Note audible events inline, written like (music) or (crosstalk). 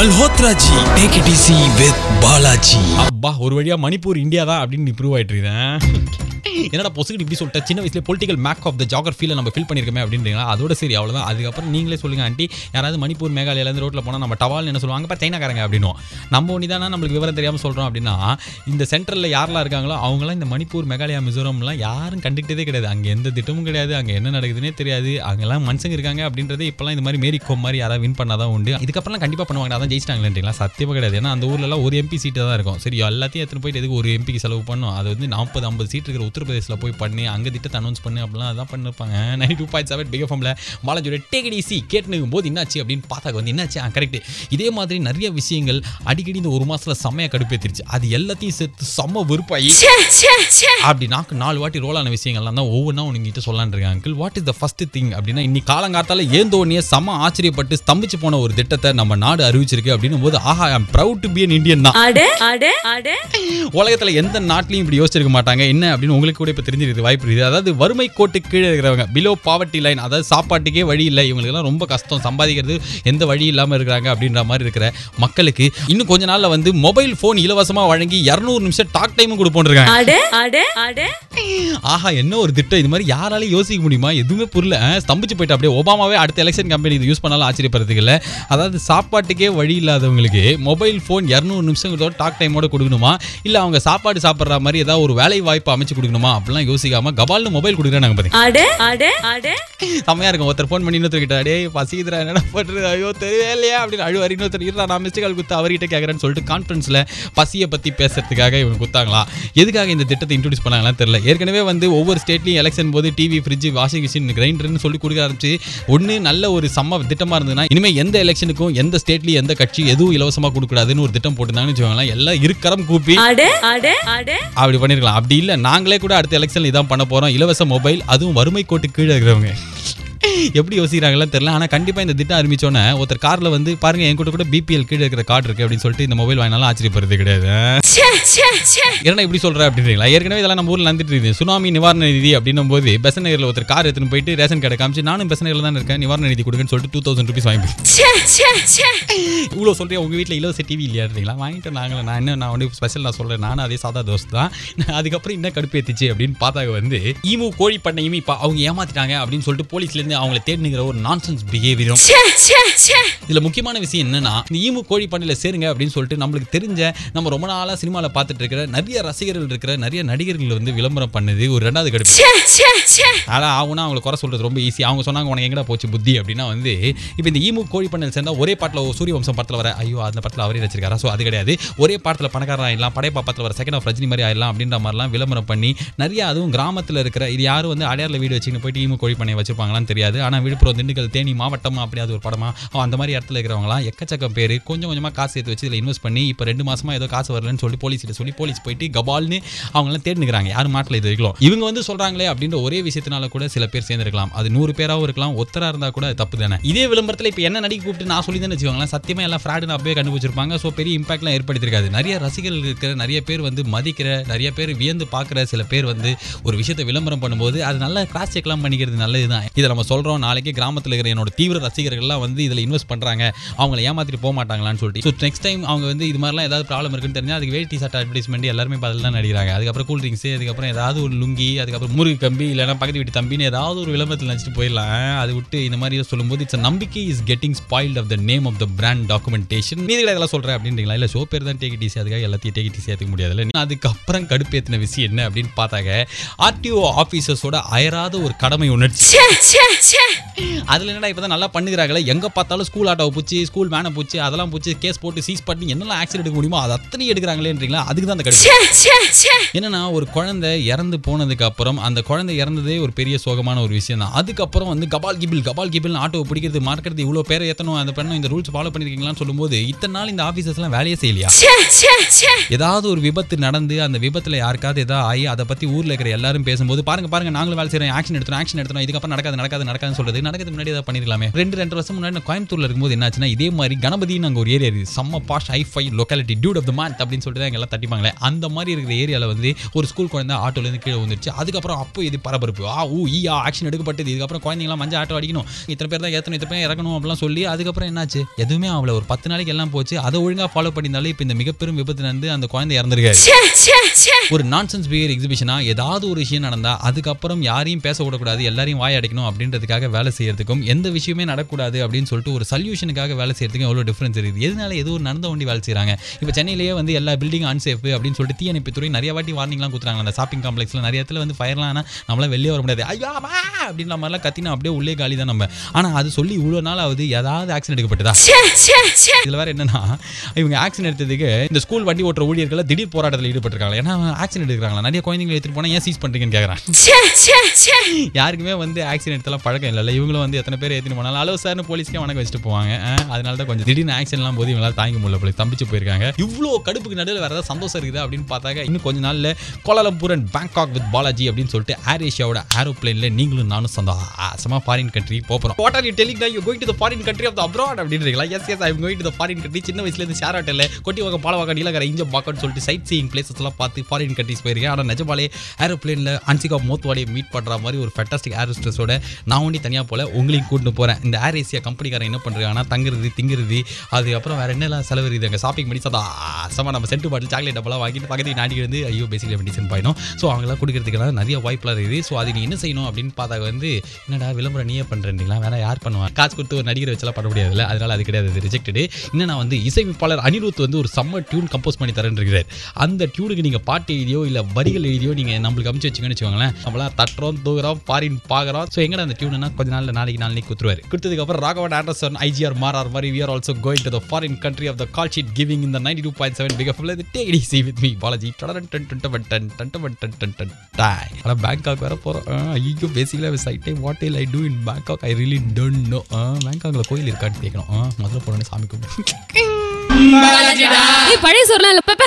Malhotraji take it easy with Balaji அப்பா ஒரு வழியா மணிப்பூர் இந்தியா தான் அப்படின்னு ப்ரூவ் ஆயிட்டு இருக்கேன் என்னடா பொசுக்கு இப்படி சொல்லிட்டு? சின்ன வயசுல பொலிட்டிக்கல் மேக் ஆஃப் த ஜாகிரஃபியில் நம்ம ஃபில் பண்ணியிருக்கோமே அப்படின்றீங்களா? அதோட சரி அவ்வளோதான் அதுக்கப்புறம் நீங்களே சொல்லுங்க ஆண்டி. யாராவது மணிப்பூர் மேகாலயிலேருந்து ரோட்டில் போனால் நம்ம டவால் என்ன சொல்லுவாங்க? இப்போ சைனாக்காரங்க அப்படின்னும் நம்ம ஒன்று தானே நம்மளுக்கு விவரம் தெரியாமல் சொல்கிறோம் அப்படின்னா இந்த சென்ட்ரலில் யாரெல்லாம் இருக்காங்களோ அவங்களாம் இந்த மணிப்பூர் மேகாலயா மிசோரம்லாம் யாரும் கண்டுக்கிட்டதே கிடையாது. அங்கே எந்த திட்டமும் கிடையாது. அங்கே என்ன நடக்குதுன்னே தெரியாது. அங்கெல்லாம் மனுஷங்க இருக்காங்க அப்படின்றது இப்போலாம் இந்த மாதிரி மேரி கோம் மாதிரி யாராவது வின் பண்ணாதான் உண்டு. இதுக்கப்புறம் கண்டிப்பாக பண்ணுவாங்க. அதான் ஜெயிச்சிட்டாங்களேன்றீங்களா? சத்தியமாக கிடையாது. ஏன்னா அந்த ஊர்லலாம் ஒரு எம்பி சீட்டு தான் இருக்கும். சரி எல்லாத்தையும் எடுத்துன்னு போயிட்டு எதுக்கு ஒரு எம்பிக்கு செலவு பண்ணும் அது வந்து நாற்பது ஐம்பது சீட் இருக்கிற உத்தரப்பிரதேசில் போய் பண்ணி அங்கே திட்டத்தை அனௌன்ஸ் பண்ணு அப்படிலாம் அதான் பண்ணிருப்பாங்க. Nine two point seven big எஃப்எம்ல பாலாஜியோட டேக் சி கேட்டுனுக்கும் போது என்னாச்சு அப்படின்னு பார்த்தாக்க வந்து என்னாச்சு? கரெக்ட் இதே மாதிரி நிறைய விஷயங்கள் அடிக்கடி இந்த ஒரு மாசத்துல செம்மையா கடுப்பேத்திருச்சு. அது எல்லாத்தையும் சேர்த்து செம்ம வெறுப்பாயி அப்படி நாக்கு நாலு வாட்டி ரோல் ஆன விஷயங்கள்லாம் தான் ஒவ்வொன்றா உங்ககிட்ட இருக்கேன் uncle what is the first thing அப்படின்னா இன்னைக்கு காலங்காத்தால ஏந்தோடனே செம்ம ஆச்சரியப்பட்டு ஸ்தம்பிச்சு போன ஒரு திட்டத்தை நம்ம நாடு அறிவிச்சிருக்கு அப்படின்னும் போது aha I'm proud to be an Indian தான். உலகத்துல எந்த நாட்டிலையும் இப்படி யோசிச்சிருக்க மாட்டாங்க. என்ன அப்படின்னு உங்களுக்கு கூட இப்போ தெரிஞ்சிருக்கு வாய்ப்பு இருக்குது. அதாவது வறுமை கோட்டுக்கு கீழே இருக்கிறவங்க பிலோ பாவர்ட்டி லைன் அதாவது சாப்பாட்டுக்கே வழி இல்லை. இவங்களுக்கெல்லாம் ரொம்ப கஷ்டம். சம்பாதிக்கிறது எந்த வழி இல்லாமல் இருக்கிறாங்க அப்படின்ற மாதிரி இருக்கிற மக்களுக்கு இன்னும் கொஞ்ச நாள்ல வந்து மொபைல் ஃபோன் இலவசமா வழங்கி இரநூறு நிமிஷம் டாக் டைமும் கொடுப்போன்றிருக்காங்க. அட அட அட. ஆஹா என்ன ஒரு திட்டம்? இது மாதிரி யாராலையும் யோசிக்க முடியுமா? எதுவுமே புரியல. ஸ்தம்பிச்சு போயிட்டு அப்படியே ஒபாமாவே அடுத்த எலெக்ஷன் கம்பெனி இது யூஸ் பண்ணாலும் ஆச்சரியப்படுறதுக்கு இல்லை. அதாவது சாப்பாட்டுக்கே வழி இல்லாதவங்களுக்கு மொபைல் ஃபோன் இரநூறு நிமிஷம் டாக் டைமோட கொடுக்கணுமா? இல்லை அவங்க சாப்பாடு சாப்பிட்ற மாதிரி ஏதாவது ஒரு வேலை வாய்ப்பு அமைச்சு கொடுக்கணுமா? அப்படிலாம் யோசிக்காம கபால்னு மொபைல் கொடுக்குறாங்க பாத்தீங்க செம்மையா இருக்கும். ஒருத்தர் ஃபோன் பண்ணி இன்னொருத்தர் கிட்ட பசிக்குதுரா என்னடா பண்றது? ஐயோ தெரியவே இல்லையா அப்படின்னு அழுவார். இன்னொருத்தர் நான் மிஸ்டு கால் குத்து அவர்கிட்ட கேட்குறேன்னு சொல்லிட்டு கான்ஃபரன்ஸில் பசியை பற்றி பேசுறதுக்காக இவங்க குத்தாங்களா எதுக்காக இந்த திட்டத்தை இன்ட்ரடியூஸ் பண்ணாங்களாம் தெரியல. ஏற்கனவே வந்து ஒவ்வொரு ஸ்டேட்லையும் எலெக்ஷன் போது டிவி ஃப்ரிட்ஜ் வாஷிங் மிஷின் கிரைண்டர்னு சொல்லி கொடுக்க ஆரம்பிச்சு ஒன்று நல்ல ஒரு செம்ம திட்டமாக இருந்ததுன்னா இனிமேல் எந்த எலெக்ஷனுக்கும் எந்த ஸ்டேட்லையும் எந்த கட்சி எதுவும் இலவசமாக கொடுக்கூடாதுன்னு ஒரு திட்டம் போட்டிருந்தாங்கன்னு வச்சுக்கோங்களேன். எல்லாம் இருக்கரம் கூப்பி அப்படி பண்ணிருக்கலாம். அப்படி இல்லை. நாங்களே கூட அடுத்த எலெக்ஷன் இதான் பண்ண போறோம். இலவச மொபைல் அதுவும் வறுமை கோட்டு கீழே இருக்கிறவங்க. எப்படி யோசிக்கிறாங்கன்னு தெரியல. ஆனால் கண்டிப்பாக இந்த திட்டம் ஆரம்பிச்சோன்னே ஒருத்தர் காரில் வந்து பாருங்க என் கூட கூட பிபிஎல் கீழே இருக்கிற கார்டு இருக்கு அப்படின்னு சொல்லிட்டு இந்த மொபைல் வாங்கினாலும் ஆச்சரியப்படுறது கிடையாது. என்ன இப்படி சொல்ற அப்படின்றீங்களா ஏற்கனவே இதெல்லாம் நம்ம ஊரில் நடந்துட்டு இருக்குது. சுனாமி நிவாரண நிதி அப்படின்னும் போது பெசன் நகரில் ஒருத்தர் கார் எடுத்துன்னு போயிட்டு ரேஷன் கடை காமிச்சு நானும் பெசன் நகரில் தான் இருக்கேன் நிவாரண நிதி கொடுங்கன்னு சொல்லிட்டு டூ தௌசண்ட் ருபீஸ் வாங்கி இவ்வளோ சொல்கிறேன் உங்கள் வீட்டில் இலவச டிவி இல்லையான்றீங்களா வாங்கிட்டு நாங்களே. நான் என்ன நான் வந்து ஸ்பெஷல் நான் சொல்கிறேன் நானும் அதே சாதா தோசை தான். அதுக்கப்புறம் என்ன கடுப்பேத்திச்சு அப்படின்னு பார்த்தாங்க வந்து ஈமு கோழி பண்ணையுமே இப்போ அவங்க ஏமாத்திட்டாங்க அப்படின்னு சொல்லிட்டு போலீஸ்லேருந்து அவங்கள தேடினுங்கிற ஒரு நான்சென்ஸ் பிஹேவியரும் இதில் முக்கியமான விஷயம் என்னன்னா இந்த ஈமு கோழி பண்ணையில் சேருங்க அப்படின்னு சொல்லிட்டு நம்மளுக்கு தெரிஞ்ச நம்ம ரொம்ப நாளாக சினிமாவில் பார்த்துட்டு இருக்கிற நிறைய ரசிகர்கள் இருக்கிற நிறைய நடிகர்கள் வந்து விளம்பரம் பண்ணுது. ஒரு ரெண்டாவது கடுப்பு. ஆனால் ஆகுனா அவங்களை குறை சொல்றது ரொம்ப ஈஸி அவங்க சொன்னாங்க உனக்கு எங்கடா போச்சு புத்தி? அப்படின்னா வந்து இப்போ இந்த ஈமு கோழி பண்ணல் சேர்ந்தா ஒரே பாட்டில் சூரிய வம்சம் படத்தில் வர ஐயோ அந்த படத்தில் அவரே வச்சிருக்காரா ஸோ அது கிடையாது. ஒரே பாட்டில் பணக்காரன் ஆயிடலாம் படையப்பா படத்தில் வர செகண்ட் ஆஃப் ரஜினி மாதிரி ஆயிடலாம் அப்படின்ற மாதிரிலாம் விளம்பரம் பண்ணி நிறைய அதுவும் கிராமத்தில் இருக்கிற இது யாரும் வந்து அடையாரில் வீடு வச்சுக்கிட்டு போயிட்டு ஈமு கோழி பண்ணை வச்சிருப்பாங்களான்னு தெரியாது. ஆனால் விழுப்புரம் திண்டுக்கல் தேனி மாவட்டம் அப்படி அது ஒரு படமா? அந்த மாதிரி இடத்துல இருக்கிறவங்களாம் எக்கச்சக்கம் பேர். கொஞ்சம் கொஞ்சமாக காசு சேர்த்து வச்சு இதில் இன்வெஸ்ட் பண்ணி இப்போ ரெண்டு மாசமா ஏதோ காசு வரலன்னு சொல்லி போலீஸ்கிட்ட சொல்லி போலீஸ் போயிட்டு கபால்னு அவங்களாம் தேடினுக்கிறாங்க. யாரும் மாட்டில் இது வரைக்கும்? இவங்க வந்து சொல்கிறாங்களே அப்படின்ற ஒரே விஷயத்தினால கூட சில பேர் சேர்ந்துருக்கலாம். அது நூறு பேராகவும் இருக்கலாம். ஒத்தராக இருந்தால் கூட தப்பு தானே? இதே விளம்பரத்தில் இப்போ என்ன நடிக்க கூப்பிட்டு நான் சொல்லி தானே வச்சுக்கோங்களேன். சத்தியமாக எல்லாம் ஃப்ராடுன்னு அப்பவே கண்டுபிடிச்சிருப்பாங்க. ஸோ பெரிய இம்பாக்ட்லாம் ஏற்படுத்திருக்காது. நிறைய ரசிகர்கள் இருக்கிற நிறைய பேர் வந்து மதிக்கிற நிறைய பேர் வியந்து பார்க்குற சில பேர் வந்து ஒரு விஷயத்தை விளம்பரம் பண்ணும்போது அது நல்லா கிராஸ் செக்லாம் பண்ணிக்கிறது நல்லது தான் இதை நம்ம சொல்கிறோம் நாளைக்கு கிராமத்தில் இருக்கிற என்னோட தீவிர ரசிகர்கள்லாம் வந்து இதில் இன்வெஸ்ட் பண்ணுறாங்க அவங்களை ஏமாத்திட்டு போக மாட்டாங்களான்னு சொல்லிட்டு. ஸோ நெக்ஸ்ட் டைம் அவங்க வந்து இது மாதிரிலாம் ஏதாவது ப்ராப்ளம் இருக்குன்னு தெரிஞ்சால் அதுக்கு வேட்டி சட்ட அட்வர்டைஸ்மெண்ட் எல்லாருமே பதில் தான் நடிக்கிறாங்க. அதுக்கப்புறம் கூல் ட்ரிங்க்ஸ் அதுக்கப்புறம் ஏதாவது ஒரு லுங்கி அதுக்கப்புறம் முருகு கம்பி இல்லைன்னா பக்கத்து வீட்டு தம்பின்னு ஏதாவது ஒரு விளம்பரத்தில் நினச்சிட்டு போயிடலாம். அது விட்டு இந்த மாதிரி சொல்லும்போது இட்ஸ் நம்பிக்கை is getting spoiled of the name of the brand documentation மீதி இதெல்லாம் சொல்கிறேன் அப்படின்றீங்களா? இல்லை ஷோ பேர் தான் டேக் டிசி அதுக்காக எல்லாத்தையும் டேக் டிசி ஏற்றுக்க முடியாதுல்ல அதுக்கப்புறம் கடுப்பேற்றின விஷயம் என்ன அப்படின்னு பார்த்தாங்க ஆர்டிஓ ஆஃபீஸர்ஸோட அயராத ஒரு கடமை உணர்ச்சி அதில் என்னடா இப்போ தான் நல்லா பண்ணுகிறாங்களே எங்கே பார்த்தாலும் ஸ்கூல் ஆட்டோவை பூச்சி ஸ்கூல் வேனை பூச்சி அதெல்லாம் பூச்சி கேஸ் போட்டு சீஸ் பண்ணி என்னெல்லாம் ஆக்சிடென்ட் எடுக்க முடியுமோ அது அத்தனையும் எடுக்கிறாங்களேன்றீங்களா? அதுக்கு தான் அந்த கடுப்பு என்னன்னா ஒரு குழந்தை இறந்து போனதுக்கு அப்புறம் அந்த குழந்தை இறந்ததே ஒரு பெரிய சோகமான ஒரு விஷயம் தான் அதுக்கப்புறம் வந்து கபால் கிபில் கபால் கிபில் ஆட்டோ பிடிக்கிறது மார்க்கிறது இவ்வளோ பேரை ஏற்றணும் அந்த பண்ணணும் இந்த ரூல்ஸ் ஃபாலோ பண்ணிருக்கீங்களான்னு சொல்லும்போது இத்தனை நாள் இந்த ஆஃபீஸர்ஸ்லாம் வேலையே செய்யலையா? ஏதாவது ஒரு விபத்து நடந்து அந்த விபத்துல யாருக்காவது ஏதாவது ஆகி அதை பத்தி ஊர்ல இருக்கிற எல்லாரும் பேசும்போது பாருங்க பாருங்க நாங்களும் வேலை செய்யறோம் ஆக்ஷன் எடுத்துறோம் ஆக்ஷன் எடுத்துறோம் இதுக்கப்புறம் நடக்காது நடக்காது நடக்காது. நடக்காதுன்னு சொல்றது. நடக்கிறதுக்கு முன்னாடி ஏதாவது பண்ணிருக்கலாமே. ரெண்டு ரெண்டு வருஷம் முன்னாடி கோயம்புத்தூர்ல இருக்கும்போது என்னாச்சுன்னா இதே மாதிரி கணபதினு அங்கே ஒரு ஏரியா இருக்குது. செம்ம posh hi fi locality dude of the month அப்படின்னு சொல்லிட்டு தான் எங்கெல்லாம் தட்டிப்பாங்களே. அந்த மாதிரி இருக்கிற ஏரியாவில் வந்து ஒரு ஸ்கூல் குழந்தை ஆட்டோலேருந்து கீழே வந்துருச்சு அதுக்கப்புறம் அப்போ இது பரபரப்பு. ஆ ஊ ஈ ஆ ஆக்ஷன் எடுக்கப்பட்டது. இதுக்கப்புறம் குழந்தைங்களாம் மஞ்சள் ஆட்டோ அடிக்கணும். இத்தனை பேர் தான் ஏற்றணும் இத்தனை பேர் இறக்கணும் அப்படிலாம் சொல்லி அதுக்கப்புறம் என்னாச்சு? எதுவுமே அவளை ஒரு பத்து நாளைக்கு எல்லாம் போச்சு. அதை ஒழுங்காக ஃபாலோ பண்ணியிருந்தாலே இப்போ இந்த மிகப்பெரும் விபத்து நடந்து அந்த குழந்தை இறந்துருக்காரு. ஒரு நான்சென்ஸ் பிஹேவியர் எக்ஸிபிஷனா ஏதாவது ஒரு விஷயம் நடந்தா அதுக்கப்புறம் யாரையும் பேச விடக்கூடாது. எல்லாரையும் வாய் அடைக்கணும் அப்படின்றதுக்காக வேலை செய்யறதுக்கும் எந்த விஷயமே நடக்கூடாது அப்படின்னு சொல்லிட்டு ஒரு சொல்யூஷனுக்காக வேலை செய்யறதுக்கும் எவ்வளோ டிஃபரன்ஸ் இருக்குது? எதனால ஏதோ ஒரு நடந்த வண்டி வேலை செய்றாங்க? இப்போ சென்னையிலேயே வந்து எல்லா பில்டிங் அன்சேஃப் அப்படின்னு சொல்லிட்டு தீயணைப்புத்துறை நிறைய வாட்டி வார்னிங்லாம் கொடுத்துறாங்க அந்த ஷாப்பிங் காம்ப்ளெக்ஸில் நிறைய இடத்துல வந்து ஃபயர்லாம் ஆனால் நம்மளால வெளியே வர முடியாது. ஐயா அப்படின்ற மாதிரிலாம் கத்தினா அப்படியே உள்ளே காலி தான் நம்ம. ஆனால் அது சொல்லி இவ்வளோ நாள் ஆகுது ஏதாவது ஆக்சிடென்ட் எடுக்கப்பட்டதா? இதுல வேற என்னன்னா இவங்க ஆக்சிடென்ட் எடுத்ததுக்கு இந்த ஸ்கூல் வண்டி ஓட்டுற ஊழியர்கள் திடீர் போராட்டத்தில் ஈடுபட்டிருக்காங்க ஏன்னா ஆக்சிடென்ட் எடுக்கிறாங்களா? நிறைய குழந்தைங்களை எடுத்துட்டு போனா ஏன் சீஸ் ச்சே ச்சே யாருக்குமே வந்து ஆக்சிடென்ட் எல்லாம் பழக்கம் இல்லை இவங்களும் வந்து எத்தனை பேர் ஏற்றிட்டு போனாலும் அளவு சார்னு போலீஸ்க்கே வணக்கம் வச்சுட்டு போவாங்க. அதனால தான் கொஞ்சம் திடீர்னு ஆக்சிடென்ட்லாம் போது இவங்களால தாங்க முடியல போய் தம்பிச்சு போயிருக்காங்க. இவ்வளோ கடுப்புக்கு நடுவில் வேற ஏதாவது சந்தோஷம் இருக்குது அப்படின்னு பார்த்தாக்க இன்னும் கொஞ்ச நாள்ல Kuala Lumpur and Bangkok with Balaji அப்படின்னு சொல்லிட்டு ஏர் ஏஷியாவோட ஏரோப்ளேன்ல நீங்களும் நானும் சந்தோஷமாக ஃபாரின் கண்ட்ரி போகிறோம் what are you telling you going to foreign country of the abroad அப்படின்றீங்களா yes yes I going to foreign country சின்ன வயசுல இருந்து ஷேர் ஹோட்டலில் கொட்டி வாங்க பாலவாக்க நீலகர இஞ்ச பாக்கன்னு சொல்லிட்டு சைட் சீயிங் பிளேசஸ் எல்லாம் பார்த்து ஃபாரின் கண்ட்ரிஸ் போயிருக்கேன். ஆனால் நிஜமாலே ஏரோப்ளைனில் அன்சிகா மோத்வாடியை மீட் பண்ணுற மாதிரி ஒரு ஃபெட்டாஸ்டிக் ஏர் ஹோஸ்டஸோட நான் ஒண்டி தனியாக போல உங்களையும் கூட்டிட்டு போகிறேன் இந்த ஏர் ஏசியா கம்பெனிக்காரன் என்ன பண்ணுறாங்கன்னா தங்குறது திங்குறது அதுக்கப்புறம் வேறு என்னெல்லாம் செலவு இருக்குது? அங்கே ஷாப்பிங் பண்ணி சதா ஆசமாக நம்ம சென்ட் பாட்டில் சாக்லேட் டப்பெல்லாம் வாங்கிட்டு பக்கத்துக்கு நாட்டிக்கு வந்து ஐயோ பேசிக்கலி மெடிசன் பாயிடும் ஸோ அவங்களாம் கொடுக்கறதுக்கெல்லாம் நிறைய வாய்ப்புலாம் இருக்குது. ஸோ அது நீ என்ன செய்யணும் அப்படின்னு பார்த்தா வந்து என்னடா விளம்பரம் நீயே பண்ணுறீங்களா வேற யார் பண்ணுவாங்க காசு கொடுத்து ஒரு நடிகரை வச்செல்லாம் பண்ண முடியாதுல்ல? அதனால அது கிடையாது அது ரிஜெக்டடு இன்னும் நான் வந்து இசையமைப்பாளர் அனிருத் வந்து ஒரு செம்ம டியூன் கம்போஸ் பண்ணி தரேன் இருக்கிறார். அந்த டியூனுக்கு நீங்கள் பாட்டு எழுதியோ இல்லை வரிகள் எழுதியோ நீங்கள் நம்மளுக்கு அமுச்சு வச்சுக்கன்னு வச்சுக்கோங்களேன். நம்மளாம் தட்டுறோம் தூக்குறோம் ஃபாரின் பார்க்குறோம் ஸோ எங்கடா அந்த டியூனா கொஞ்ச நாள் நாளைக்கு நாளைக்கு குத்துருவாரு கொடுத்ததுக்கப்புறம் ராகவன் ஆண்டர்சன் ஐஜிஆர் மாறார் மாதிரி we are also going to the foreign country of the call sheet giving இந்த ninety two point seven big அஃப்ல take it easy with me Balaji டடன் டன் டன் டன் டன் டன் டன் டன் டன் டன் டாய் ஆனால் பேங்காக் வர போகிறோம் ஐயோ பேசிக்கலாக சைட்டே what will I do in Bangkok I really don't know பேங்காக்ல கோயில் இருக்கான்னு கேட்கணும் முதல்ல போனோடனே சாமி கும்பிட்டு (laughs) பழைய சோறுலாம் இல்லை பாப்பா